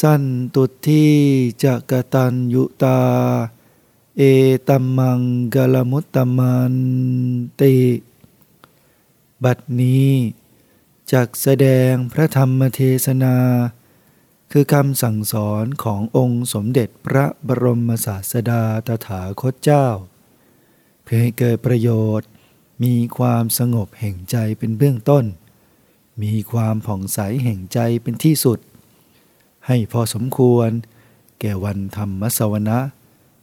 สันตุที่จะกตัญยุตา เอตัมมังกลมุตตมันติ บัดนี้จักแสดงพระธรรมเทศนา คือคำสั่งสอนขององค์สมเด็จพระบรมศาสดาตถาคตเจ้า เพื่อให้เกิดประโยชน์มีความสงบแห่งใจเป็นเบื้องต้น มีความผ่องใสแห่งใจเป็นที่สุด ให้พอสมควร แก่วันธรรมสวนะ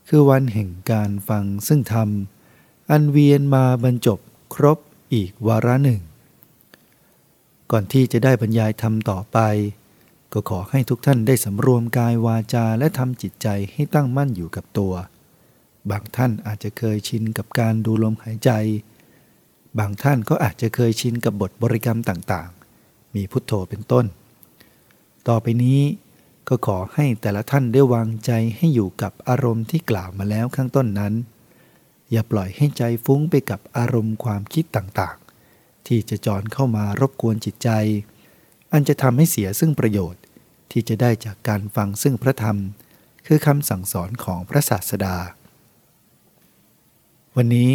คือวันแห่งการฟังซึ่งธรรม อันเวียนมาบรรจบครบอีกวาระหนึ่ง ก่อนที่จะได้บรรยายธรรมต่อไป ก็ขอให้ทุกท่านได้สำรวมกายวาจาและทำจิตใจให้ตั้งมั่นอยู่กับตัว บางท่านอาจจะเคยชินกับการดูลมหายใจ บางท่านก็อาจจะเคยชินกับบทบริกรรมต่างๆ มีพุทโธเป็นต้น ต่อไปนี้ ก็ขอให้แต่ละท่านได้วางใจให้อยู่กับอารมณ์ที่กล่าวมาแล้วข้างต้นนั้น อย่าปล่อยให้ใจฟุ้งไปกับอารมณ์ความคิดต่างๆ ที่จะจอนเข้ามารบกวนจิตใจ อันจะทำให้เสียซึ่งประโยชน์ที่จะได้จากการฟังซึ่งพระธรรม คือคำสั่งสอนของพระศาสดา วันนี้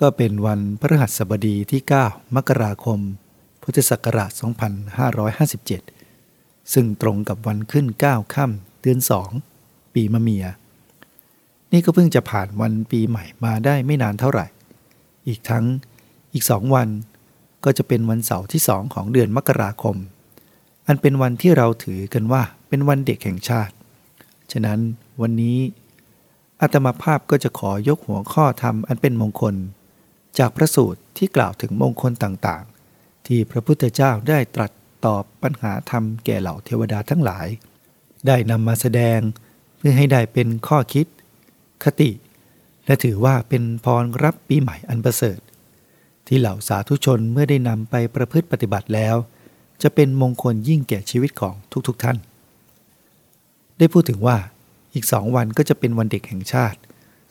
ก็เป็นวันพฤหัสบดีที่ 9 มกราคม พุทธศักราช 2557 ซึ่งตรงกับวันขึ้น 9 ค่ำเดือนสองปีมะเมีย นี่ก็เพิ่งจะผ่านวันปีใหม่มาได้ไม่นานเท่าไหร่ อีกทั้งอีกสองวันก็จะเป็นวันเสาร์ที่สองของเดือนมกราคม อันเป็นวันที่เราถือกันว่าเป็นวันเด็กแห่งชาติ ฉะนั้นวันนี้อาตมาภาพก็จะขอยกหัวข้อธรรมอันเป็นมงคล จากพระสูตรที่กล่าวถึงมงคลต่างๆ ที่พระพุทธเจ้าได้ตรัส ตอบปัญหาธรรมแก่เหล่าเทวดาทั้งหลาย ได้นำมาแสดงเพื่อให้ได้เป็นข้อคิด คติ และถือว่าเป็นพรรับปีใหม่อันประเสริฐ ที่เหล่าสาธุชนเมื่อได้นำไปประพฤติปฏิบัติแล้ว จะเป็นมงคลยิ่งแก่ชีวิตของทุกๆทท่าน ได้พูดถึงว่าอีกสองวันก็จะเป็นวันเด็กแห่งชาติ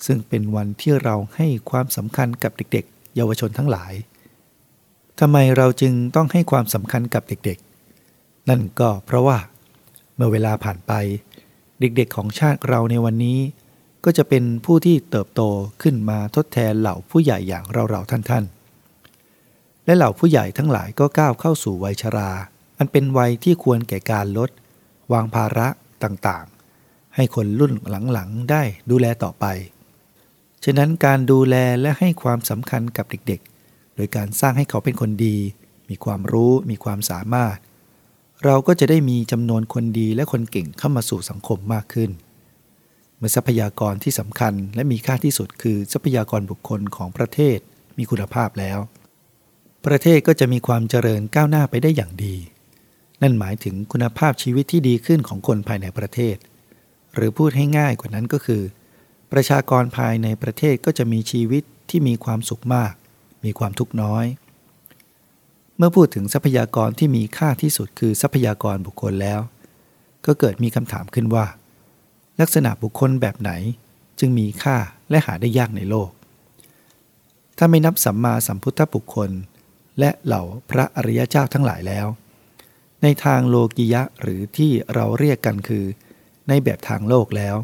ซึ่งเป็นวันที่เราให้ความสำคัญกับเด็กๆ เยาวชนทั้งหลาย ทำไมเราจึงต้องให้ความสำคัญกับเด็กๆ นั่นก็เพราะว่า เมื่อเวลาผ่านไป เด็กๆของชาติเราในวันนี้ ก็จะเป็นผู้ที่เติบโตขึ้นมาทดแทนเหล่าผู้ใหญ่อย่างเราๆท่านๆ และเหล่าผู้ใหญ่ทั้งหลายก็ก้าวเข้าสู่วัยชรา อันเป็นวัยที่ควรแก่การลด วางภาระต่างๆ ให้คนรุ่นหลังๆ ได้ดูแลต่อไป ฉะนั้นการดูแลและให้ความสำคัญกับเด็กๆ โดยการสร้างให้เขาเป็นคนดี มีความรู้ มีความสามารถ เราก็จะได้มีจำนวนคนดีและคนเก่งเข้ามาสู่สังคมมากขึ้น เมื่อทรัพยากรที่สำคัญและมีค่าที่สุดคือทรัพยากรบุคคลของประเทศมีคุณภาพแล้ว ประเทศก็จะมีความเจริญก้าวหน้าไปได้อย่างดี นั่นหมายถึงคุณภาพชีวิตที่ดีขึ้นของคนภายในประเทศ หรือพูดให้ง่ายกว่านั้นก็คือ ประชากรภายในประเทศก็จะมีชีวิตที่มีความสุขมาก มีความทุกข์น้อย เมื่อพูดถึงทรัพยากรที่มีค่าที่สุดคือทรัพยากรบุคคลแล้ว ก็เกิดมีคำถามขึ้นว่า ลักษณะบุคคลแบบไหนจึงมีค่าและหาได้ยากในโลก ถ้าไม่นับสัมมาสัมพุทธบุคคล และเหล่าพระอริยเจ้าทั้งหลายแล้ว ในทางโลกิยะหรือที่เราเรียกกันคือ ในแบบทางโลกแล้ว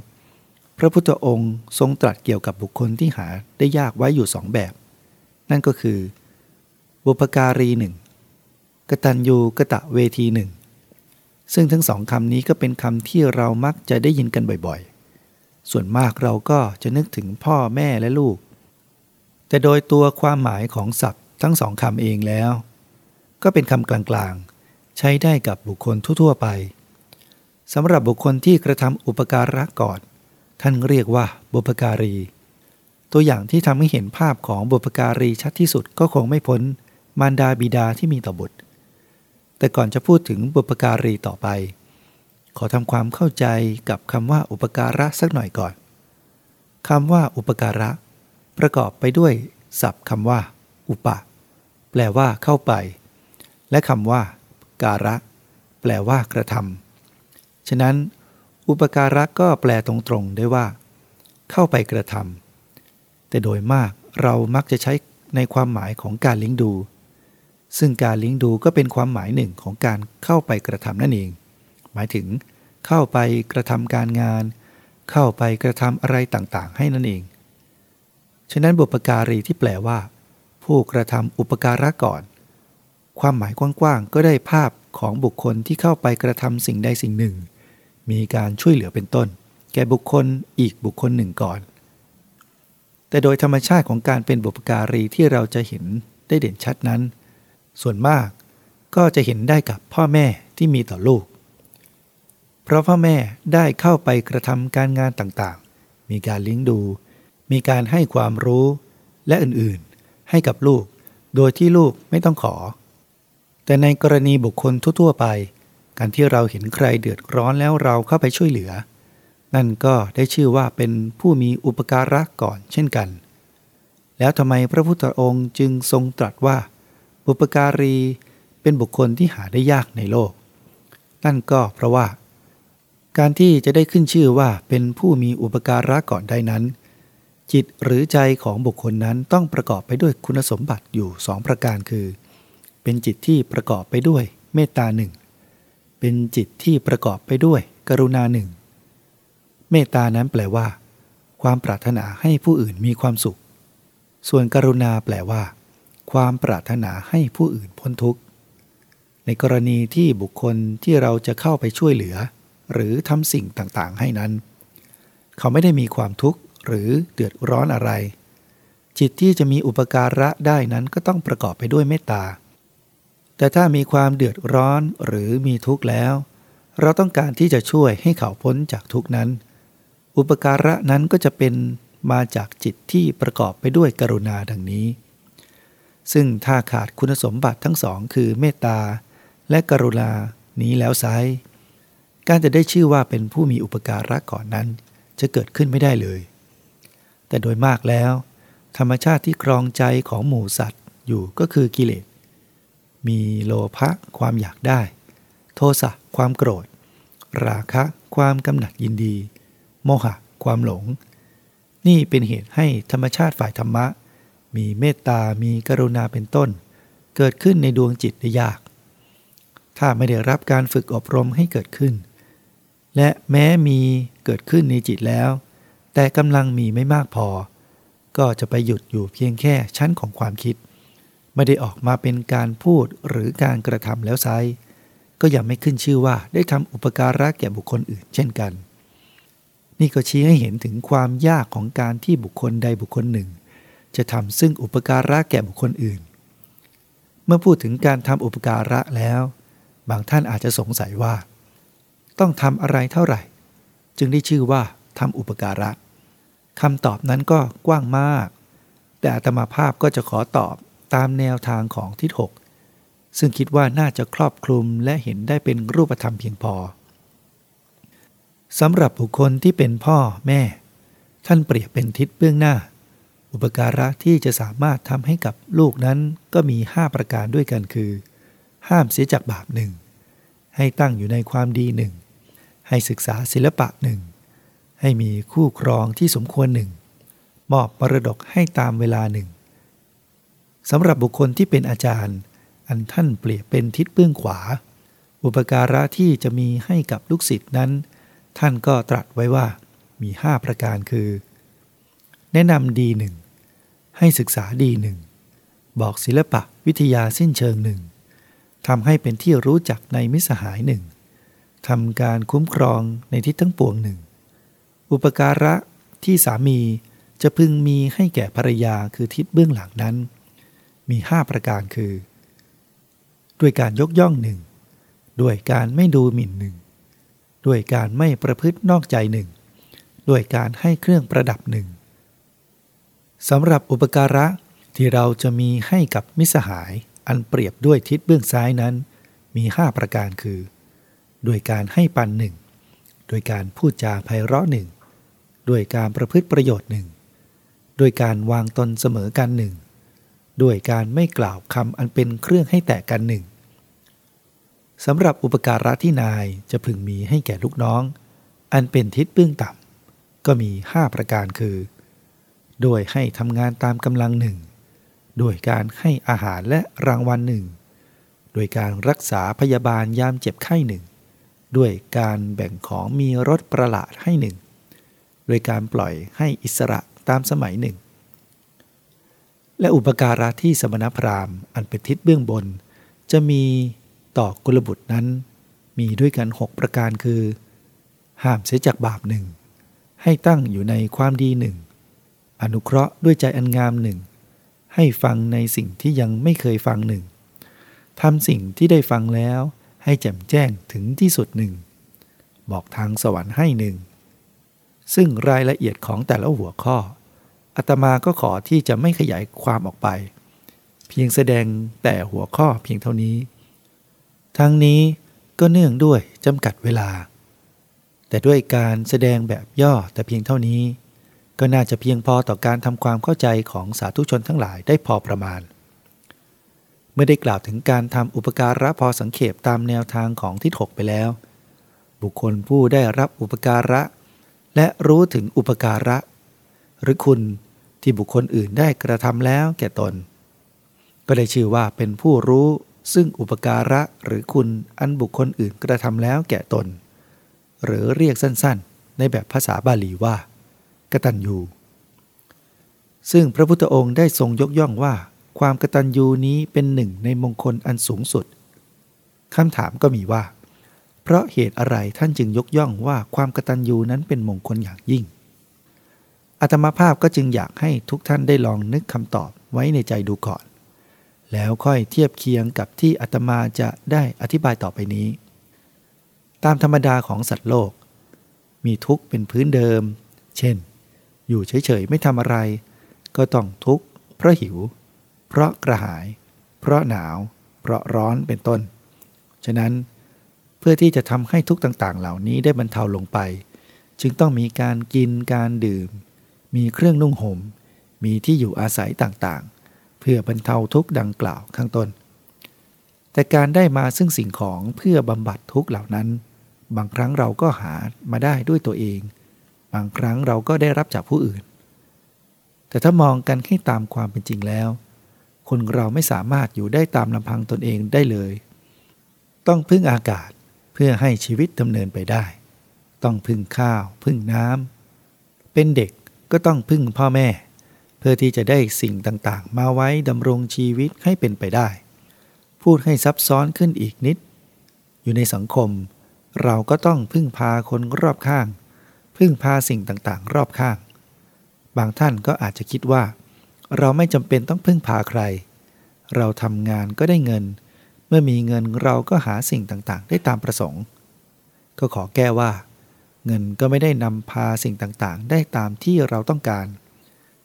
พระพุทธองค์ทรงตรัสเกี่ยวกับบุคคลที่หาได้ยากไว้อยู่สองแบบ นั่นก็คือ บุพการีหนึ่งกตัญญูกะตะเวทีหนึ่งซึ่งทั้งสองคำนี้ก็เป็นคำที่เรามักจะได้ยินกันบ่อยๆ ส่วนมากเราก็จะนึกถึงพ่อแม่และลูก แต่โดยตัวความหมายของศัพท์ทั้งสองคำเองแล้ว ก็เป็นคำกลางๆ ใช้ได้กับบุคคลทั่วๆไปสำหรับบุคคลที่กระทำอุปการะก่อน ท่านเรียกว่าบุพการี ตัวอย่างที่ทำให้เห็นภาพของบุพการีชัดที่สุดก็คงไม่พ้นมารดาบิดาที่มีต่อบุตร แต่ก่อนจะพูดถึงบุพการีต่อไป ขอทำความเข้าใจกับคำว่าอุปการะสักหน่อยก่อนคำว่าอุปการะ ประกอบไปด้วยศัพท์คำว่า อุปะ แปลว่าเข้าไป และคำว่า การะ แปลว่ากระทำฉะนั้น อุปการะก็แปลตรงๆได้ว่า เข้าไปกระทำ แต่โดยมากเรามักจะใช้ในความหมายของการเลี้ยงดู ซึ่งการเลี้ยงดูก็เป็นความหมายหนึ่งของการเข้าไปกระทำนั่นเอง หมายถึง เข้าไปกระทำการงาน เข้าไปกระทำอะไรต่างๆ ให้นั่นเอง ฉะนั้นบุปการีที่แปลว่า ผู้กระทำอุปการะก่อน ความหมายกว้างๆก็ได้ภาพของบุคคลที่เข้าไปกระทำสิ่งใดสิ่งหนึ่ง มีการช่วยเหลือเป็นต้น แก่บุคคลอีกบุคคลหนึ่งก่อน แต่โดยธรรมชาติของการเป็นบุปการีที่เราจะเห็นได้เด่นชัดนั้น ส่วนมากก็จะเห็นได้กับพ่อแม่ที่มีต่อลูก เพราะพ่อแม่ได้เข้าไปกระทำการงานต่างๆ มีการเลี้ยงดู มีการให้ความรู้และอื่นๆ ให้กับลูก โดยที่ลูกไม่ต้องขอ แต่ในกรณีบุคคลทั่วๆไป การที่เราเห็นใครเดือดร้อนแล้วเราเข้าไปช่วยเหลือ นั่นก็ได้ชื่อว่าเป็นผู้มีอุปการะก่อนเช่นกัน แล้วทำไมพระพุทธองค์จึงทรงตรัสว่า บุปการีเป็นบุคคลที่หาได้ยากในโลก นั่นก็เพราะว่า การที่จะได้ขึ้นชื่อว่าเป็นผู้มีอุปการะก่อนได้นั้น จิตหรือใจของบุคคลนั้นต้องประกอบไปด้วยคุณสมบัติอยู่สองประการคือ เป็นจิตที่ประกอบไปด้วยเมตตาหนึ่งเป็นจิตที่ประกอบไปด้วยกรุณาหนึ่ง เมตตานั้นแปลว่า ความปรารถนาให้ผู้อื่นมีความสุข ส่วนกรุณาแปลว่า ความปรารถนาให้ผู้อื่นพ้นทุกข์ ในกรณีที่บุคคลที่เราจะเข้าไปช่วยเหลือ หรือทำสิ่งต่างๆ ให้นั้น เขาไม่ได้มีความทุกข์หรือเดือดร้อนอะไร จิตที่จะมีอุปการะได้นั้นก็ต้องประกอบไปด้วยเมตตา แต่ถ้ามีความเดือดร้อนหรือมีทุกข์แล้ว เราต้องการที่จะช่วยให้เขาพ้นจากทุกข์นั้น อุปการะนั้นก็จะเป็นมาจากจิตที่ประกอบไปด้วยกรุณาดังนี้ ซึ่งถ้าขาดคุณสมบัติทั้งสองคือเมตตาและกรุณานี้แล้วไซการจะได้ชื่อว่าเป็นผู้มีอุปการะก่อนนั้น จะเกิดขึ้นไม่ได้เลย แต่โดยมากแล้ว ธรรมชาติที่ครองใจของหมูสัตว์อยู่ก็คือกิเลส มีโลภะความอยากได้ โทสะความโกรธ ราคะความกำหนัดยินดี โมหะ ความหลง นี่เป็นเหตุให้ธรรมชาติฝ่ายธรรมะ มีเมตตา มีกรุณาเป็นต้น เกิดขึ้นในดวงจิตได้ยาก ถ้าไม่ได้รับการฝึกอบรมให้เกิดขึ้น และแม้มีเกิดขึ้นในจิตแล้ว แต่กำลังมีไม่มากพอ ก็จะไปหยุดอยู่เพียงแค่ชั้นของความคิด ไม่ได้ออกมาเป็นการพูดหรือการกระทำแล้วไซก็ยังไม่ขึ้นชื่อว่าได้ทำอุปการะแก่บุคคลอื่นเช่นกัน นี่ก็ชี้ให้เห็นถึงความยากของการที่บุคคลใดบุคคลหนึ่ง จะทำซึ่งอุปการะแก่บุคคลอื่น เมื่อพูดถึงการทำอุปการะแล้ว บางท่านอาจจะสงสัยว่า ต้องทำอะไรเท่าไหร่ จึงได้ชื่อว่าทำอุปการะคำตอบนั้นก็กว้างมาก แต่อาตมาภาพก็จะขอตอบตามแนวทางของทิศหกซึ่งคิดว่าน่าจะครอบคลุมและเห็นได้เป็นรูปธรรมเพียงพอ สำหรับบุคคลที่เป็นพ่อแม่ ท่านเปรียบเป็นทิศเบื้องหน้า อุปการะที่จะสามารถทำให้กับลูกนั้นก็มี 5 ประการด้วยกันคือ ห้ามเสียจากบาปหนึ่งให้ตั้งอยู่ในความดีหนึ่งให้ศึกษาศิลปะหนึ่งให้มีคู่ครองที่สมควรหนึ่งมอบมรดกให้ตามเวลาหนึ่งสำหรับบุคคลที่เป็นอาจารย์ อันท่านเปรียบเป็นทิศเบื้องขวา อุปการะที่จะมีให้กับลูกศิษย์นั้น ท่านก็ตรัสไว้ว่ามีห้าประการคือ แนะนำดีหนึ่งให้ศึกษาดีหนึ่งบอกศิลปะวิทยาสิ้นเชิงหนึ่งทำให้เป็นที่รู้จักในมิสหายหนึ่งทำการคุ้มครองในทิศทั้งปวงหนึ่งอุปการะที่สามีจะพึงมีให้แก่ภรรยาคือทิศเบื้องหลังนั้น มีห้าประการคือ ด้วยการยกย่องหนึ่งด้วยการไม่ดูหมิ่นหนึ่ง ด้วยการไม่ประพฤตินอกใจหนึ่ง ด้วยการให้เครื่องประดับหนึ่งสำหรับอุปการะที่เราจะมีให้กับมิสหายอันเปรียบด้วยทิศเบื้องซ้ายนั้น มีห้าประการคือ ด้วยการให้ปันหนึ่งโดยการพูดจาไพเราะหนึ่งด้วยการประพฤติประโยชน์หนึ่งด้วยการวางตนเสมอกันหนึ่งด้วยการไม่กล่าวคำอันเป็นเครื่องให้แตกกันหนึ่ง สำหรับอุปการะที่นายจะพึงมีให้แก่ลูกน้อง อันเป็นทิศเบื้องต่ำก็มี 5 ประการคือ โดยให้ทำงานตามกำลังหนึ่งโดยการให้อาหารและรางวัลหนึ่งโดยการรักษาพยาบาลยามเจ็บไข้หนึ่งด้วยการแบ่งของมีรถประหลาดให้หนึ่งโดยการปล่อยให้อิสระตามสมัยหนึ่งและอุปการะที่สมณพราหมณ์อันเป็นทิศเบื้องบน จะมี ต่อกุลบุตรนั้น มีด้วยกันหกประการคือ ห้ามเสียจากบาปหนึ่งให้ตั้งอยู่ในความดีหนึ่งอนุเคราะห์ด้วยใจอันงามหนึ่งให้ฟังในสิ่งที่ยังไม่เคยฟังหนึ่งทำสิ่งที่ได้ฟังแล้วให้แจ่มแจ้งถึงที่สุดหนึ่งบอกทางสวรรค์ให้หนึ่งซึ่งรายละเอียดของแต่ละหัวข้ออาตมาก็ขอที่จะไม่ขยายความออกไป เพียงแสดงแต่หัวข้อเพียงเท่านี้ ทั้งนี้ก็เนื่องด้วยจำกัดเวลา แต่ด้วยการแสดงแบบย่อแต่เพียงเท่านี้ ก็น่าจะเพียงพอต่อการทำความเข้าใจของสาธุชนทั้งหลายได้พอประมาณ เมื่อได้กล่าวถึงการทำอุปการะพอสังเขปตามแนวทางของทิศหกไปแล้ว บุคคลผู้ได้รับอุปการะ และรู้ถึงอุปการะ หรือคุณที่บุคคลอื่นได้กระทำแล้วแก่ตน ก็ได้ชื่อว่าเป็นผู้รู้ ซึ่งอุปการะหรือคุณอันบุคคลอื่นกระทำแล้วแก่ตน หรือเรียกสั้นๆ ในแบบภาษาบาลีว่ากตัญญู ซึ่งพระพุทธองค์ได้ทรงยกย่องว่า ความกตัญญูนี้เป็นหนึ่งในมงคลอันสูงสุดคำถามก็มีว่า เพราะเหตุอะไรท่านจึงยกย่องว่าความกตัญญูนั้นเป็นมงคลอย่างยิ่งอาตมาภาพก็จึงอยากให้ทุกท่านได้ลองนึกคำตอบไว้ในใจดูก่อน แล้วค่อยเทียบเคียงกับที่อาตมาจะได้อธิบายต่อไปนี้ ตามธรรมดาของสัตว์โลก มีทุกข์เป็นพื้นเดิม เช่น อยู่เฉยๆไม่ทำอะไร ก็ต้องทุกข์เพราะหิว เพราะกระหาย เพราะหนาว เพราะร้อนเป็นต้น ฉะนั้นเพื่อที่จะทำให้ทุกต่างๆ เหล่านี้ได้บรรเทาลงไป จึงต้องมีการกินการดื่ม มีเครื่องนุ่งหม่มมีที่อยู่อาศัยต่างๆ เพื่อบรรเทาทุกข์ดังกล่าวข้างต้น แต่การได้มาซึ่งสิ่งของเพื่อบำบัดทุกข์เหล่านั้น บางครั้งเราก็หามาได้ด้วยตัวเอง บางครั้งเราก็ได้รับจากผู้อื่น แต่ถ้ามองกันให้ตามความเป็นจริงแล้ว คนเราไม่สามารถอยู่ได้ตามลำพังตนเองได้เลย ต้องพึ่งอากาศเพื่อให้ชีวิตดำเนินไปได้ ต้องพึ่งข้าว พึ่งน้ำเป็นเด็กก็ต้องพึ่งพ่อแม่ เพื่อที่จะได้สิ่งต่างๆ มาไว้ดำรงชีวิตให้เป็นไปได้ พูดให้ซับซ้อนขึ้นอีกนิด อยู่ในสังคม เราก็ต้องพึ่งพาคนรอบข้าง พึ่งพาสิ่งต่างๆ รอบข้าง บางท่านก็อาจจะคิดว่า เราไม่จำเป็นต้องพึ่งพาใคร เราทำงานก็ได้เงิน เมื่อมีเงินเราก็หาสิ่งต่างๆ ได้ตามประสงค์ ก็ขอแก้ว่า เงินก็ไม่ได้นำพาสิ่งต่างๆ ได้ตามที่เราต้องการ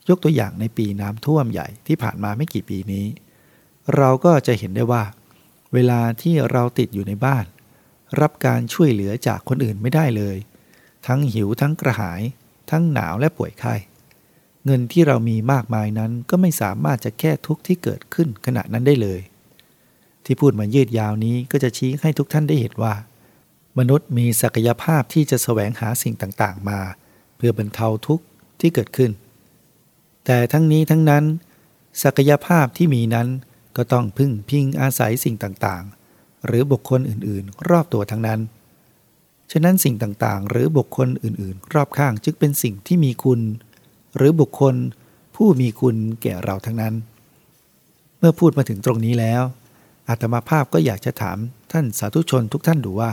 ยกตัวอย่างในปีน้ำท่วมใหญ่ที่ผ่านมาไม่กี่ปีนี้ เราก็จะเห็นได้ว่า เวลาที่เราติดอยู่ในบ้าน รับการช่วยเหลือจากคนอื่นไม่ได้เลย ทั้งหิวทั้งกระหาย ทั้งหนาวและป่วยไข้เงินที่เรามีมากมายนั้นก็ไม่สามารถจะแก้ทุกข์ที่เกิดขึ้นขณะนั้นได้เลย ที่พูดมายืดยาวนี้ก็จะชี้ให้ทุกท่านได้เห็นว่า มนุษย์มีศักยภาพที่จะแสวงหาสิ่งต่างๆมา เพื่อบรรเทาทุกข์ที่เกิดขึ้น แต่ทั้งนี้ทั้งนั้น ศักยภาพที่มีนั้นก็ต้องพึ่งพิงอาศัยสิ่งต่างๆ หรือบุคคลอื่นๆ รอบตัวทั้งนั้น ฉะนั้นสิ่งต่างๆ หรือบุคคลอื่นๆ รอบข้างจึงเป็นสิ่งที่มีคุณ หรือบุคคลผู้มีคุณแก่เราทั้งนั้น เมื่อพูดมาถึงตรงนี้แล้ว อาตมาภาพก็อยากจะถามท่านสาธุชนทุกท่านดูว่า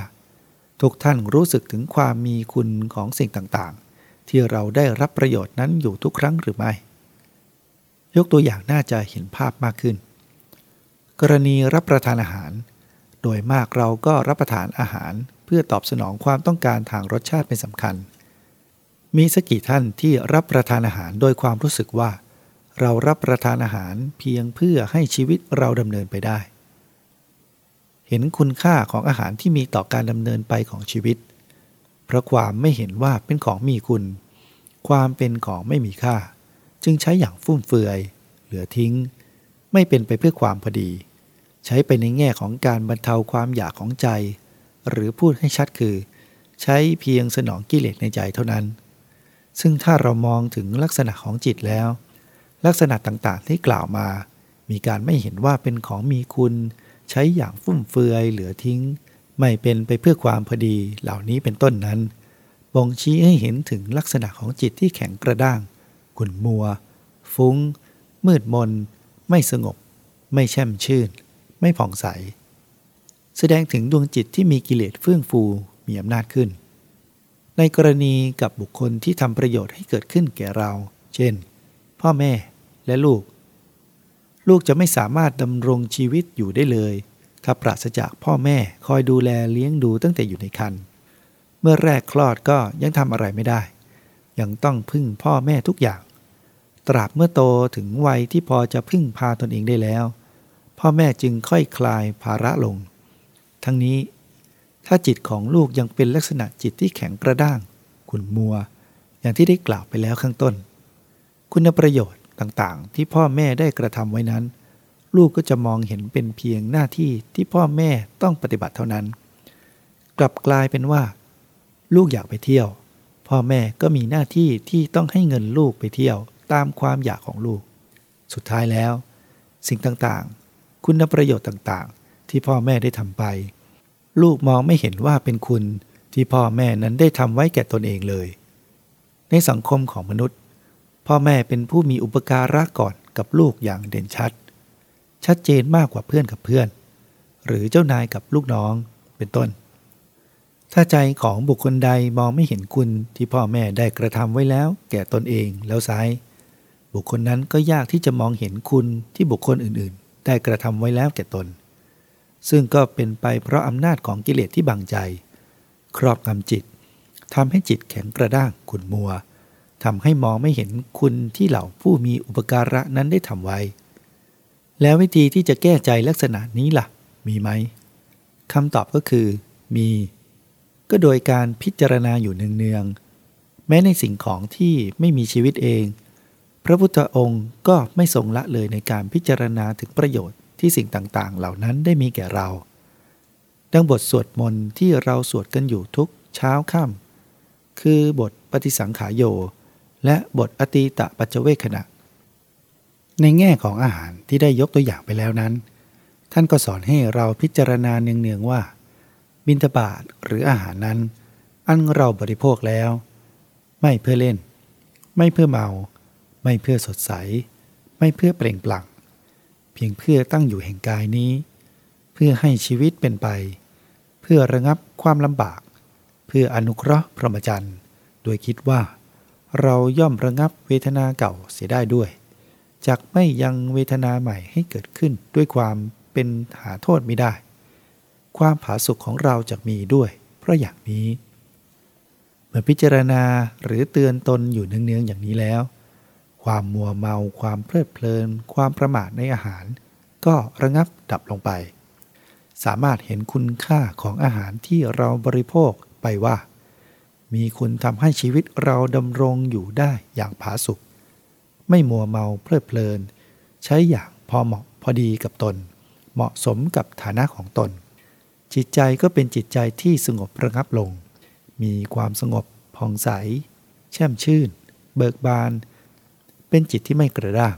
ทุกท่านรู้สึกถึงความมีคุณของสิ่งต่างๆ ที่เราได้รับประโยชน์นั้นอยู่ทุกครั้งหรือไม่ ยกตัวอย่างน่าจะเห็นภาพมากขึ้น กรณีรับประทานอาหาร โดยมากเราก็รับประทานอาหารเพื่อตอบสนองความต้องการทางรสชาติเป็นสำคัญ มีสักกี่ท่านที่รับประทานอาหารโดยความรู้สึกว่า เรารับประทานอาหารเพียงเพื่อให้ชีวิตเราดำเนินไปได้ เห็นคุณค่าของอาหารที่มีต่อการดำเนินไปของชีวิต เพราะความไม่เห็นว่าเป็นของมีคุณ ความเป็นของไม่มีค่า จึงใช้อย่างฟุ่มเฟือย เหลือทิ้ง ไม่เป็นไปเพื่อความพอดี ใช้ไปในแง่ของการบรรเทาความอยากของใจ หรือพูดให้ชัดคือ ใช้เพียงสนองกิเลสในใจเท่านั้น ซึ่งถ้าเรามองถึงลักษณะของจิตแล้ว ลักษณะต่างๆที่กล่าวมา มีการไม่เห็นว่าเป็นของมีคุณ ใช้อย่างฟุ่มเฟือยเหลือทิ้ง ไม่เป็นไปเพื่อความพอดีเหล่านี้เป็นต้นนั้นบ่งชี้ให้เห็นถึงลักษณะของจิตที่แข็งกระด้าง ขุ่นมัว ฟุ้ง มืดมน ไม่สงบ ไม่แช่มชื่น ไม่ผ่องใส แสดงถึงดวงจิตที่มีกิเลสเฟื่องฟูมีอำนาจขึ้น ในกรณีกับบุคคลที่ทำประโยชน์ให้เกิดขึ้นแก่เรา เช่น พ่อแม่และลูก ลูกจะไม่สามารถดำรงชีวิตอยู่ได้เลยถ้าปราศจากพ่อแม่คอยดูแลเลี้ยงดูตั้งแต่อยู่ในครรภ์เมื่อแรกคลอดก็ยังทำอะไรไม่ได้ ยังต้องพึ่งพ่อแม่ทุกอย่าง ตราบเมื่อโตถึงวัยที่พอจะพึ่งพาตนเองได้แล้ว พ่อแม่จึงค่อยคลายภาระลง ทั้งนี้ ถ้าจิตของลูกยังเป็นลักษณะจิตที่แข็งกระด้างขุ่นมัว อย่างที่ได้กล่าวไปแล้วข้างต้น คุณประโยชน์ต่างๆ ที่พ่อแม่ได้กระทำไว้นั้น ลูกก็จะมองเห็นเป็นเพียงหน้าที่ที่พ่อแม่ต้องปฏิบัติเท่านั้น กลับกลายเป็นว่า ลูกอยากไปเที่ยว พ่อแม่ก็มีหน้าที่ที่ต้องให้เงินลูกไปเที่ยว ตามความอยากของลูก สุดท้ายแล้ว สิ่งต่างๆ คุณประโยชน์ต่างๆ ที่พ่อแม่ได้ทำไป ลูกมองไม่เห็นว่าเป็นคุณที่พ่อแม่นั้นได้ทำไว้แก่ตนเองเลย ในสังคมของมนุษย์ พ่อแม่เป็นผู้มีอุปการะก่อนกับลูกอย่างเด่นชัด ชัดเจนมากกว่าเพื่อนกับเพื่อน หรือเจ้านายกับลูกน้องเป็นต้น ถ้าใจของบุคคลใดมองไม่เห็นคุณที่พ่อแม่ได้กระทำไว้แล้ว แก่ตนเองแล้วไซบุคคลนั้นก็ยากที่จะมองเห็นคุณที่บุคคลอื่นๆ ได้กระทำไว้แล้วแก่ตน ซึ่งก็เป็นไปเพราะอำนาจของกิเลสที่บังใจ ครอบงำจิตทำให้จิตแข็งกระด้างขุ่นมัวทำให้มองไม่เห็นคุณที่เหล่าผู้มีอุปการะนั้นได้ทำไว้ แล้ววิธีที่จะแก้ใจลักษณะนี้ละ่ะ มีไหมคำตอบก็คือ มี ก็โดยการพิจารณาอยู่เนืองๆแม้ในสิ่งของที่ไม่มีชีวิตเอง พระพุทธองค์ก็ไม่ทรงละเลยในการพิจารณาถึงประโยชน์ที่สิ่งต่างๆ เหล่านั้นได้มีแก่เรา ดังบทสวดมนต์ที่เราสวดกันอยู่ทุกเช้าค่ำคือบทปฏิสังขายโย และบทอตีตะปัจเจเวคขณะ ในแง่ของอาหารที่ได้ยกตัวอย่างไปแล้วนั้น ท่านก็สอนให้เราพิจารณาเนืองๆว่า บินทบาทหรืออาหารนั้น อันเราบริโภคแล้ว ไม่เพื่อเล่น ไม่เพื่อเมา ไม่เพื่อสดใส ไม่เพื่อเปล่งปลั่ง เพียงเพื่อตั้งอยู่แห่งกายนี้ เพื่อให้ชีวิตเป็นไป เพื่อระงับความลำบาก เพื่ออนุเคราะห์พรหมจรรย์โดยคิดว่า เราย่อมระงับเวทนาเก่าเสียได้ด้วยจากไม่ยังเวทนาใหม่ให้เกิดขึ้นด้วยความเป็นหาโทษไม่ได้ ความผาสุกของเราจะมีด้วย เพราะอย่างนี้ เมื่อพิจารณาหรือเตือนตนอยู่เนืองๆอย่างนี้แล้ว ความมัวเมา ความเพลิดเพลิน ความประมาทในอาหาร ก็ระงับดับลงไป สามารถเห็นคุณค่าของอาหารที่เราบริโภคไปว่า มีคุณทำให้ชีวิตเราดำรงอยู่ได้อย่างผาสุกไม่มัวเมาเพลิดเพลิน ใช้อย่างพอเหมาะพอดีกับตน เหมาะสมกับฐานะของตน จิตใจก็เป็นจิตใจที่สงบระงับลง มีความสงบผ่องใส แช่มชื่น เบิกบาน เป็นจิตที่ไม่กระด้าง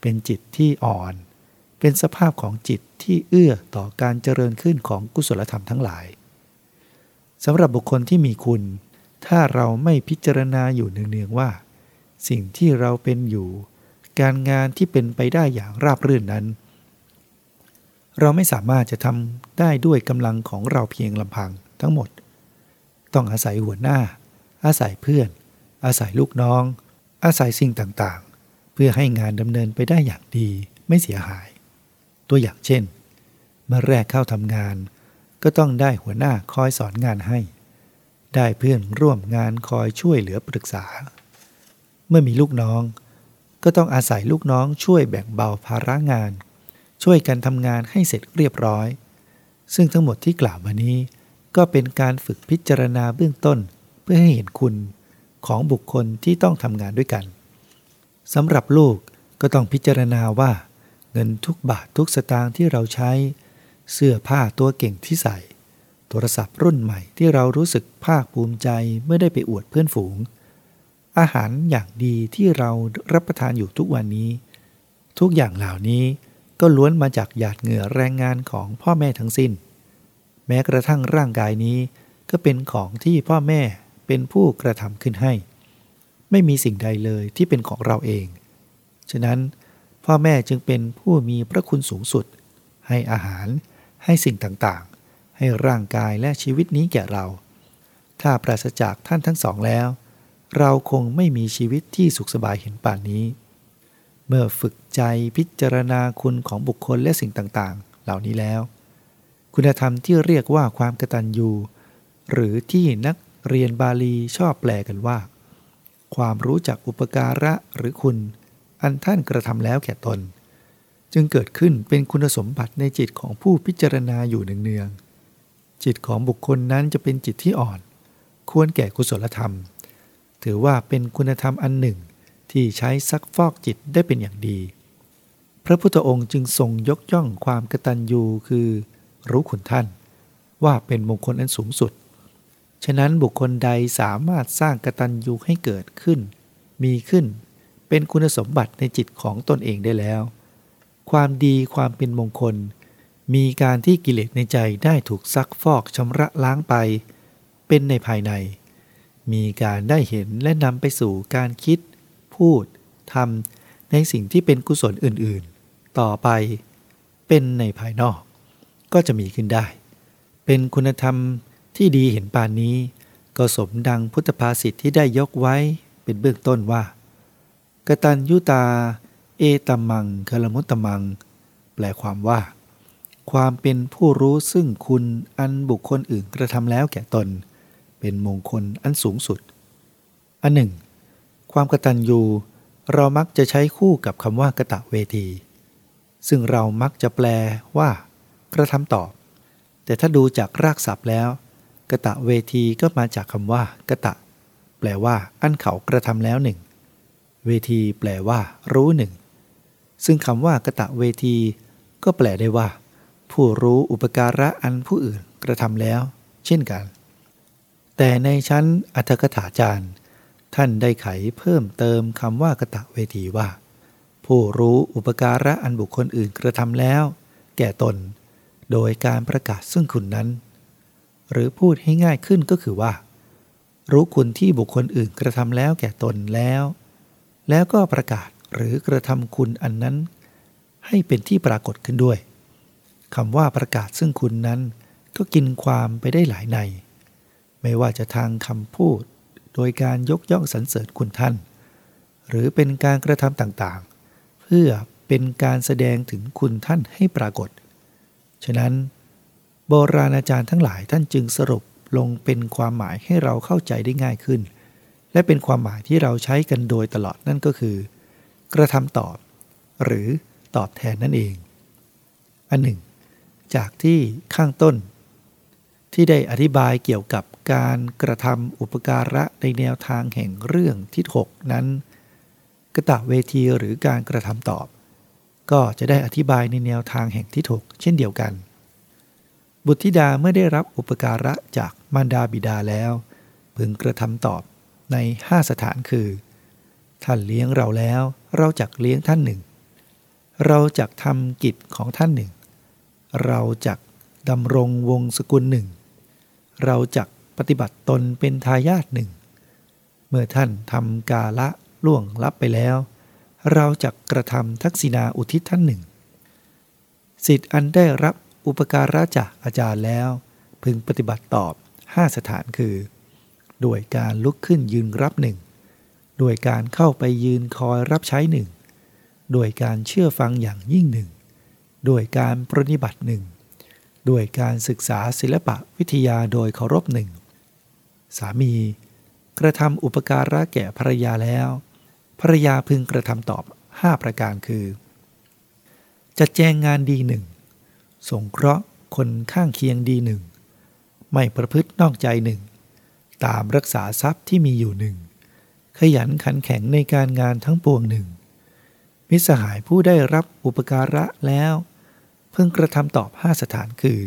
เป็นจิตที่อ่อน เป็นสภาพของจิตที่เอื้อต่อการเจริญขึ้นของกุศลธรรมทั้งหลายสำหรับบุคคลที่มีคุณ ถ้าเราไม่พิจารณาอยู่เนืองๆว่า สิ่งที่เราเป็นอยู่ การงานที่เป็นไปได้อย่างราบรื่นนั้น เราไม่สามารถจะทำได้ด้วยกำลังของเราเพียงลำพังทั้งหมด ต้องอาศัยหัวหน้า อาศัยเพื่อน อาศัยลูกน้อง อาศัยสิ่งต่างๆ เพื่อให้งานดำเนินไปได้อย่างดีไม่เสียหาย ตัวอย่างเช่น เมื่อแรกเข้าทำงาน ก็ต้องได้หัวหน้าคอยสอนงานให้ ได้เพื่อนร่วมงานคอยช่วยเหลือปรึกษา เมื่อมีลูกน้อง ก็ต้องอาศัยลูกน้องช่วยแบ่งเบาภาระงาน ช่วยกันทำงานให้เสร็จเรียบร้อย ซึ่งทั้งหมดที่กล่าวมานี้ ก็เป็นการฝึกพิจารณาเบื้องต้นเพื่อให้เห็นคุณของบุคคลที่ต้องทำงานด้วยกันสำหรับลูกก็ต้องพิจารณาว่า เงินทุกบาททุกสตางค์ที่เราใช้ เสื้อผ้าตัวเก่งที่ใส่ โทรศัพท์รุ่นใหม่ที่เรารู้สึกภาคภูมิใจเมื่อได้ไปอวดเพื่อนฝูง อาหารอย่างดีที่เรารับประทานอยู่ทุกวันนี้ ทุกอย่างเหล่านี้ ก็ล้วนมาจากหยาดเหงื่อแรงงานของพ่อแม่ทั้งสิน้น แม้กระทั่งร่างกายนี้ก็เป็นของที่พ่อแม่เป็นผู้กระทำขึ้นให้ ไม่มีสิ่งใดเลยที่เป็นของเราเอง ฉะนั้นพ่อแม่จึงเป็นผู้มีพระคุณสูงสุด ให้อาหาร ให้สิ่งต่างๆ ให้ร่างกายและชีวิตนี้แก่เรา ถ้าปราศจากท่านทั้งสองแล้ว เราคงไม่มีชีวิตที่สุขสบายเห็นป่านนี้ เมื่อฝึกใจพิจารณาคุณของบุคคลและสิ่งต่างๆ เหล่านี้แล้ว คุณธรรมที่เรียกว่าความกตัญญูหรือที่นักเรียนบาลีชอบแปลกันว่า ความรู้จักอุปการะหรือคุณ อันท่านกระทำแล้วแก่ตน จึงเกิดขึ้นเป็นคุณสมบัติในจิตของผู้พิจารณาอยู่เนืองๆจิตของบุคคลนั้นจะเป็นจิตที่อ่อน ควรแก่กุศลธรรม ถือว่าเป็นคุณธรรมอันหนึ่ง ที่ใช้ซักฟอกจิตได้เป็นอย่างดี พระพุทธองค์จึงทรงยกย่องความกตัญญูคือ รู้คุณท่าน ว่าเป็นมงคลอันสูงสุด ฉะนั้นบุคคลใดสามารถสร้างกตัญญูให้เกิดขึ้น มีขึ้นเป็นคุณสมบัติในจิตของตนเองได้แล้ว ความดีความเป็นมงคล มีการที่กิเลสในใจได้ถูกซักฟอกชำระล้างไป เป็นในภายใน มีการได้เห็นและนำไปสู่การคิด พูดทำในสิ่งที่เป็นกุศลอื่นๆ ต่อไปเป็นในภายนอก ก็จะมีขึ้นได้ เป็นคุณธรรมที่ดีเห็นปานนี้ ก็สมดังพุทธภาษิตที่ได้ยกไว้เป็นเบื้องต้นว่ากตัญยุตา เอตมังคลมุตตมัง แปลความว่า ความเป็นผู้รู้ซึ่งคุณอันบุคคลอื่นกระทำแล้วแก่ตน เป็นมงคลอันสูงสุด อันหนึ่ง ความกตัญญูเรามักจะใช้คู่กับคำว่ากะตะเวที ซึ่งเรามักจะแปลว่า กระทำตอบ แต่ถ้าดูจากรากศัพท์แล้ว กะตะเวทีก็มาจากคำว่ากะตะ แปลว่า อันเขากระทำแล้วหนึ่ง เวทีแปลว่า รู้หนึ่ง ซึ่งคำว่ากะตะเวที ก็แปลได้ว่า ผู้รู้อุปการะอันผู้อื่นกระทำแล้ว เช่นกัน แต่ในชั้นอัธกถาจารย์ ท่านได้ไขเพิ่มเติมคำว่ากะตะเวทีว่า ผู้รู้อุปการะอันบุคคลอื่นกระทำแล้ว แก่ตน โดยการประกาศซึ่งคุณนั้น หรือพูดให้ง่ายขึ้นก็คือว่า รู้คุณที่บุคคลอื่นกระทำแล้วแก่ตนแล้ว แล้วก็ประกาศหรือกระทำคุณอันนั้น ให้เป็นที่ปรากฏขึ้นด้วยคำว่าประกาศซึ่งคุณนั้น ก็กินความไปได้หลายใน ไม่ว่าจะทางคำพูด โดยการยกย่องสรรเสริญคุณท่าน หรือเป็นการกระทำต่างๆ เพื่อเป็นการแสดงถึงคุณท่านให้ปรากฏ ฉะนั้น โบราณอาจารย์ทั้งหลายท่านจึงสรุปลงเป็นความหมายให้เราเข้าใจได้ง่ายขึ้น และเป็นความหมายที่เราใช้กันโดยตลอดนั่นก็คือ กระทำตอบ หรือตอบแทนนั่นเอง อันหนึ่ง จากที่ข้างต้น ที่ได้อธิบายเกี่ยวกับการกระทำอุปการะในแนวทางแห่งเรื่องที่ 6 นั้นกระตะเวทีหรือการกระทำตอบ ก็จะได้อธิบายในแนวทางแห่งที่ 6 เช่นเดียวกัน บุตรธิดาเมื่อได้รับอุปการะจากมารดาบิดาแล้ว พึงกระทำตอบในห้าสถานคือ ท่านเลี้ยงเราแล้ว เราจักเลี้ยงท่านหนึ่ง เราจักทำกิจของท่านหนึ่ง เราจักดำรงวงศกุลหนึ่ง เราจักปฏิบัติตนเป็นทายาทหนึ่ง เมื่อท่านทำกาละล่วงลับไปแล้ว เราจักกระทำทักษิณาอุทิศท่านหนึ่งสิทธิ์อันได้รับอุปการะจากอาจารย์แล้ว พึงปฏิบัติตอบ 5 สถานคือ ด้วยการลุกขึ้นยืนรับหนึ่งด้วยการเข้าไปยืนคอยรับใช้หนึ่งด้วยการเชื่อฟังอย่างยิ่งหนึ่งด้วยการปฏิบัติหนึ่ง ด้วยการศึกษาศิลปะวิทยาโดยเคารพหนึ่ง สามี กระทำอุปการะแก่ภรรยาแล้ว ภรรยาพึงกระทำตอบ 5 ประการคือ จัดแจงงานดีหนึ่งสงเคราะห์คนข้างเคียงดีหนึ่งไม่ประพฤตินอกใจหนึ่งตามรักษาทรัพย์ที่มีอยู่หนึ่งขยันขันแข็งในการงานทั้งปวงหนึ่งมิสหายผู้ได้รับอุปการะแล้ว พิ่งกระทำตอบห้าสถานคือ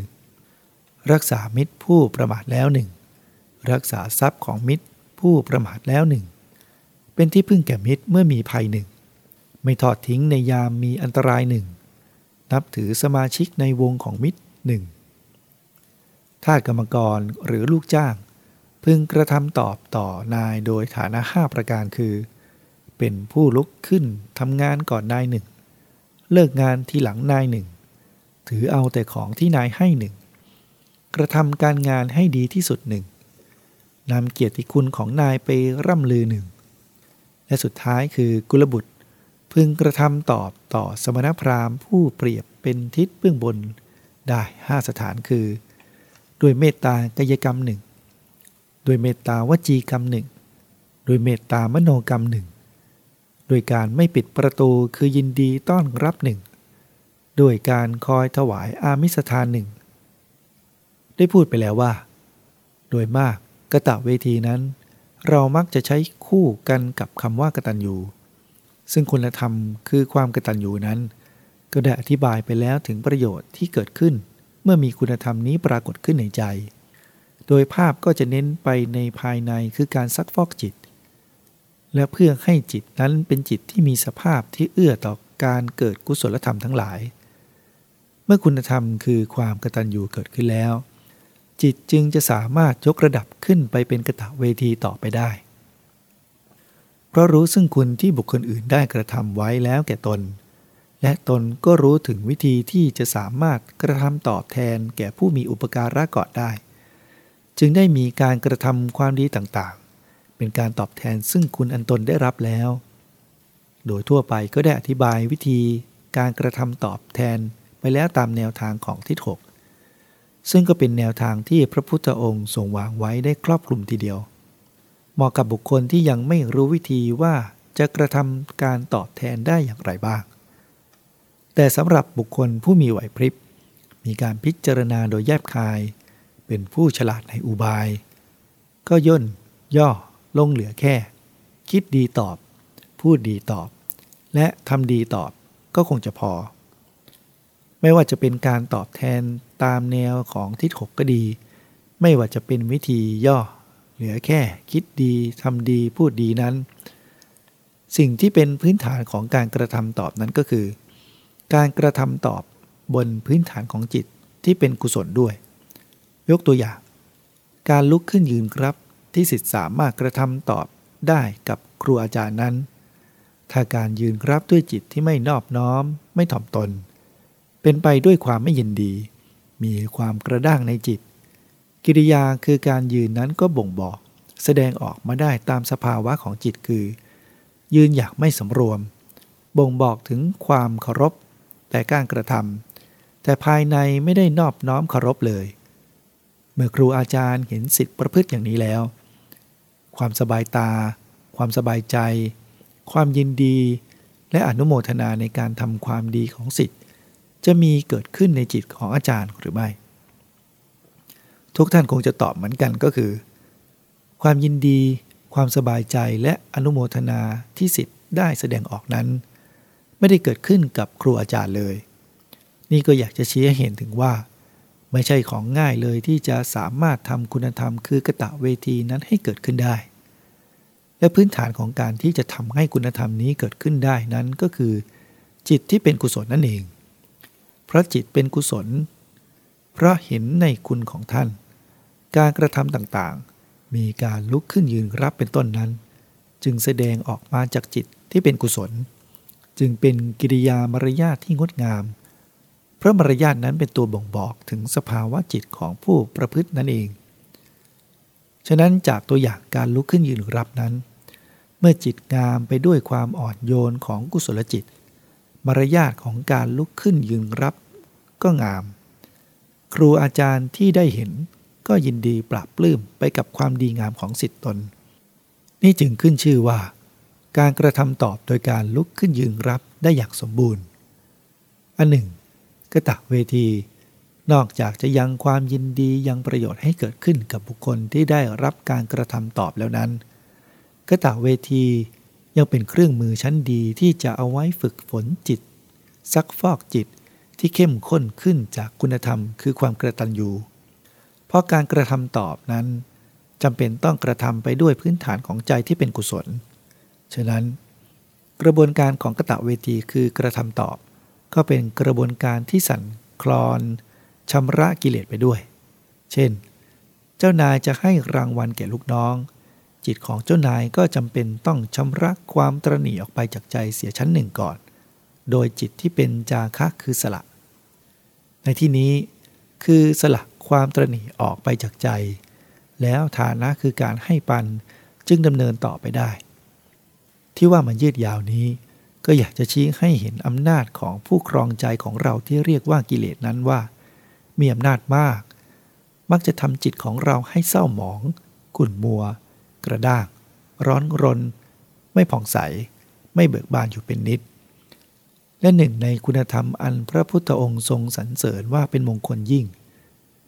รักษามิตรผู้ประมาทแล้วหนึ่งรักษาทรัพย์ของมิตรผู้ประมาทแล้วหนึ่งเป็นที่พึ่งแก่มิตรเมื่อมีภัยหนึ่งไม่ทอดทิ้งในยามมีอันตรายหนึ่งนับถือสมาชิกในวงของมิตรหนึ่งทากรรมกรหรือลูกจ้าง พึงกระทำตอบต่อนายโดยฐานะห้าประการคือ เป็นผู้ลุกขึ้นทำงานก่อนนายหนึ่งเลิกงานที่หลังนายหนึ่ง ถือเอาแต่ของที่นายให้หนึ่ง กระทำการงานให้ดีที่สุดหนึ่งนำเกียรติคุณของนายไปร่ำลือหนึ่ง และสุดท้ายคือกุลบุตร พึงกระทำตอบต่อสมณพราหมณ์ผู้เปรียบเป็นทิศเบื้องบนได้ห้าสถานคือ ด้วยเมตตากายกรรมหนึ่งด้วยเมตตาวจีกรรมหนึ่งด้วยเมตตามโนกรรมหนึ่งโดยการไม่ปิดประตูคือยินดีต้อนรับหนึ่ง ด้วยการคอยถวายอามิสทานหนึ่ง ได้พูดไปแล้วว่า โดยมากกะตะเวทีนั้น เรามักจะใช้คู่กันกับคำว่ากตัญญูซึ่งคุณธรรมคือความกตัญญูนั้น ก็ได้อธิบายไปแล้วถึงประโยชน์ที่เกิดขึ้น เมื่อมีคุณธรรมนี้ปรากฏขึ้นในใจ โดยภาพก็จะเน้นไปในภายในคือการซักฟอกจิต และเพื่อให้จิตนั้นเป็นจิตที่มีสภาพที่เอื้อต่อการเกิดกุศลธรรมทั้งหลาย มื่อคุณธรรมคือความกตัญญูเกิดขึ้นแล้ว จิตจึงจะสามารถยกระดับขึ้นไปเป็นกตะเวทีต่อไปได้ เพราะรู้ซึ่งคุณที่บุคคลอื่นได้กระทำไว้แล้วแก่ตน และตนก็รู้ถึงวิธีที่จะสามารถกระทำตอบแทนแก่ผู้มีอุปการะก่อนได้ จึงได้มีการกระทำความดีต่างๆ เป็นการตอบแทนซึ่งคุณอันตนได้รับแล้ว โดยทั่วไปก็ได้อธิบายวิธีการกระทำตอบแทน ไปแล้วตามแนวทางของทิศหกซึ่งก็เป็นแนวทางที่พระพุทธองค์ทรงวางไว้ได้ครอบคลุมทีเดียว เหมาะกับบุคคลที่ยังไม่รู้วิธีว่าจะกระทำการตอบแทนได้อย่างไรบ้าง แต่สำหรับบุคคลผู้มีไหวพริบ มีการพิจารณาโดยแยบคาย เป็นผู้ฉลาดในอุบาย ก็ย่น ย่อ ลงเหลือแค่ คิดดีตอบ พูดดีตอบ และทำดีตอบก็คงจะพอ ไม่ว่าจะเป็นการตอบแทนตามแนวของทิศหกก็ดี ไม่ว่าจะเป็นวิธีย่อ เหลือแค่คิดดีทำดีพูดดีนั้น สิ่งที่เป็นพื้นฐานของการกระทำตอบนั้นก็คือ การกระทำตอบบนพื้นฐานของจิตที่เป็นกุศลด้วย ยกตัวอย่าง การลุกขึ้นยืนครับที่สิทธิสามารถกระทำตอบได้กับครูอาจารย์นั้น ถ้าการยืนครับด้วยจิตที่ไม่นอบน้อม ไม่ถ่อมตน เป็นไปด้วยความไม่ยินดี มีความกระด้างในจิต กิริยาคือการยืนนั้นก็บ่งบอก แสดงออกมาได้ตามสภาวะของจิตคือ ยืนอยากไม่สำรวม บ่งบอกถึงความเคารพ แต่การกระทำแต่ภายในไม่ได้นอบน้อมเคารพเลย เมื่อครูอาจารย์เห็นสิทธิประพฤติอย่างนี้แล้ว ความสบายตา ความสบายใจ ความยินดี และอนุโมทนาในการทำความดีของสิทธิ จะมีเกิดขึ้นในจิตของอาจารย์หรือไม่ ทุกท่านคงจะตอบเหมือนกันก็คือ ความยินดี ความสบายใจและอนุโมทนาที่สิทธิ์ได้แสดงออกนั้น ไม่ได้เกิดขึ้นกับครูอาจารย์เลย นี่ก็อยากจะชี้ให้เห็นถึงว่า ไม่ใช่ของง่ายเลยที่จะสามารถทำคุณธรรมคือกระตะเวทีนั้นให้เกิดขึ้นได้และพื้นฐานของการที่จะทำให้คุณธรรมนี้เกิดขึ้นได้นั้นก็คือ จิตที่เป็นกุศลนั่นเอง เพราะจิตเป็นกุศล เพราะเห็นในคุณของท่าน การกระทำต่างๆ มีการลุกขึ้นยืนรับเป็นต้นนั้น จึงแสดงออกมาจากจิตที่เป็นกุศล จึงเป็นกิริยามารยาทที่งดงาม เพราะมารยาทนั้นเป็นตัวบ่งบอกถึงสภาวะจิตของผู้ประพฤตินั่นเอง ฉะนั้นจากตัวอย่างการลุกขึ้นยืนรับนั้น เมื่อจิตงามไปด้วยความอ่อนโยนของกุศลจิต มารยาทของการลุกขึ้นยืนรับก็งาม ครูอาจารย์ที่ได้เห็นก็ยินดีปราบปลื้มไปกับความดีงามของสิทธิตน นี่จึงขึ้นชื่อว่า การกระทำตอบโดยการลุกขึ้นยืนรับได้อย่างสมบูรณ์ อันหนึ่งกระตักเวที นอกจากจะยังความยินดียังประโยชน์ให้เกิดขึ้นกับบุคคลที่ได้รับการกระทำตอบแล้วนั้นกตะเวที ยังเป็นเครื่องมือชั้นดีที่จะเอาไว้ฝึกฝนจิต ซักฟอกจิตที่เข้มข้นขึ้นจากคุณธรรมคือความกระตันยูเพราะการกระทำตอบนั้นจำเป็นต้องกระทำไปด้วยพื้นฐานของใจที่เป็นกุศล ฉะนั้น กระบวนการของกะตะเวทีคือกระทำตอบ ก็เป็นกระบวนการที่สั่นคลอนชำระกิเลสไปด้วย เช่น เจ้านายจะให้รางวัลแก่ลูกน้อง จิตของเจ้านายก็จำเป็นต้องชำระความตรณีออกไปจากใจเสียชั้นหนึ่งก่อน โดยจิตที่เป็นจาคะคือสละ ในที่นี้คือสละความตรณีออกไปจากใจ แล้วฐานะคือการให้ปันจึงดำเนินต่อไปได้ ที่ว่ามันยืดยาวนี้ ก็อยากจะชี้ให้เห็นอำนาจของผู้ครองใจของเราที่เรียกว่ากิเลสนั้นว่า มีอำนาจมาก มักจะทำจิตของเราให้เศร้าหมองขุ่นมัว กระด้าง ร้อนรน ไม่ผ่องใส ไม่เบิกบานอยู่เป็นนิด และหนึ่งในคุณธรรมอันพระพุทธองค์ทรงสรรเสริญว่าเป็นมงคลยิ่ง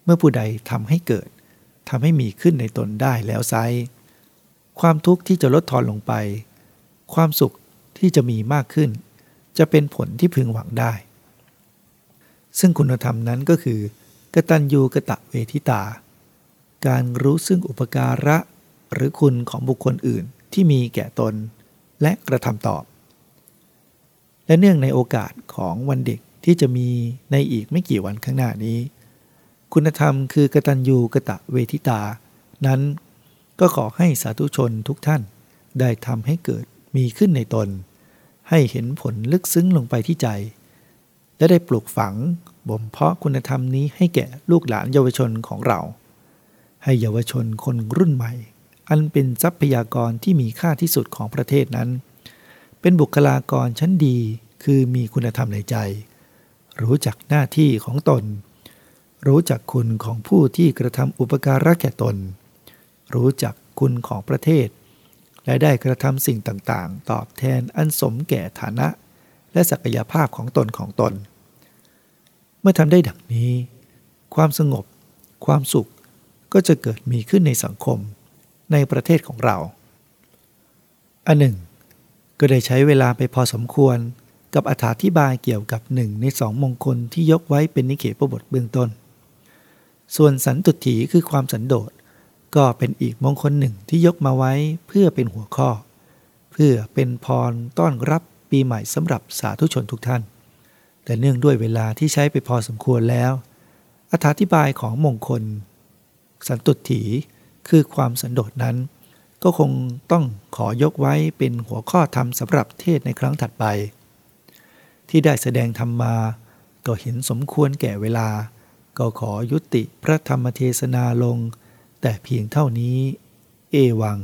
เมื่อผู้ใดทำให้เกิดทำให้มีขึ้นในตนได้แล้วไซความทุกข์ที่จะลดทอนลงไป ความสุขที่จะมีมากขึ้น จะเป็นผลที่พึงหวังได้ ซึ่งคุณธรรมนั้นก็คือกตัญญูกะตะเวทิตา การรู้ซึ่งอุปการะ หรือคุณของบุคคลอื่นที่มีแก่ตนและกระทำตอบ และเนื่องในโอกาสของวันเด็กที่จะมีในอีกไม่กี่วันข้างหน้านี้ คุณธรรมคือกตัญญูกะตะเวทิตา นั้นก็ขอให้สาธุชนทุกท่านได้ทำให้เกิดมีขึ้นในตน ให้เห็นผลลึกซึ้งลงไปที่ใจ และได้ปลูกฝังบ่มเพาะคุณธรรมนี้ให้แก่ลูกหลานเยาวชนของเรา ให้เยาวชนคนรุ่นใหม่ อันเป็นทรัพยากรที่มีค่าที่สุดของประเทศนั้น เป็นบุคลากรชั้นดีคือมีคุณธรรมในใจ รู้จักหน้าที่ของตน รู้จักคุณของผู้ที่กระทำอุปการะแก่ตน รู้จักคุณของประเทศ และได้กระทำสิ่งต่างๆ ตอบแทนอันสมแก่ฐานะ และศักยภาพของตนของตน เมื่อทำได้ดังนี้ ความสงบ ความสุขก็จะเกิดมีขึ้นในสังคม ในประเทศของเรา อันหนึ่ง ก็ได้ใช้เวลาไปพอสมควรกับอธิบายเกี่ยวกับหนึ่งในสองมงคลที่ยกไว้เป็นนิเขปบทเบื้องต้น ส่วนสันตุถีคือความสันโดษก็เป็นอีกมงคลหนึ่งที่ยกมาไว้เพื่อเป็นหัวข้อ เพื่อเป็นพรต้อนรับปีใหม่สำหรับสาธุชนทุกท่าน แต่เนื่องด้วยเวลาที่ใช้ไปพอสมควรแล้ว อธิบายของมงคล สันตุถี คือความสันโดษนั้น ก็คงต้องขอยกไว้เป็นหัวข้อธรรมสำหรับเทศในครั้งถัดไป ที่ได้แสดงธรรมมา ก็เห็นสมควรแก่เวลา ก็ขอยุติพระธรรมเทศนาลง แต่เพียงเท่านี้ เอวัง